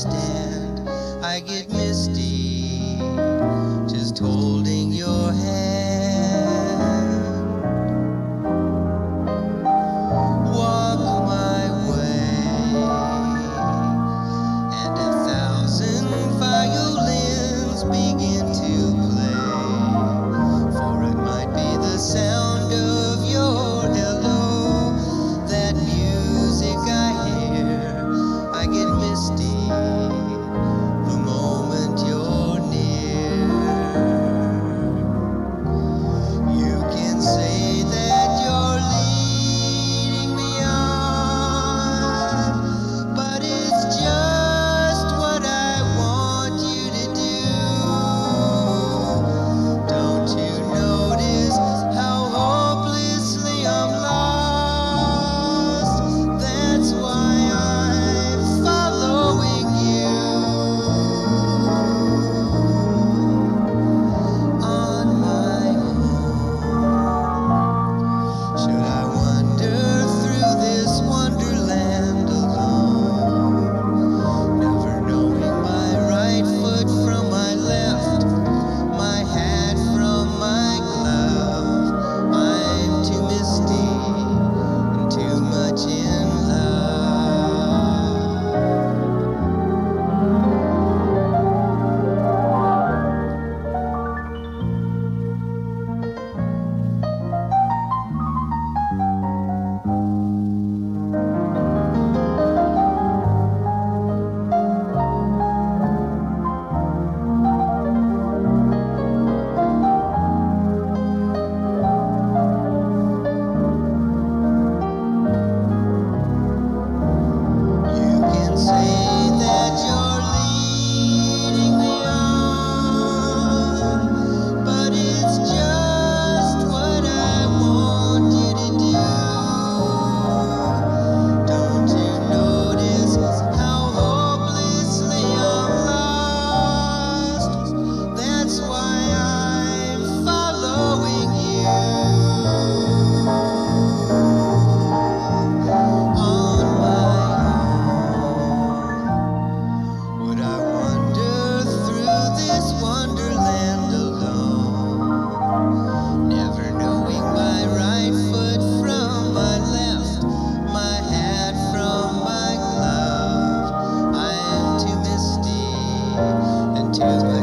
stand. I get misty. Cheers, you.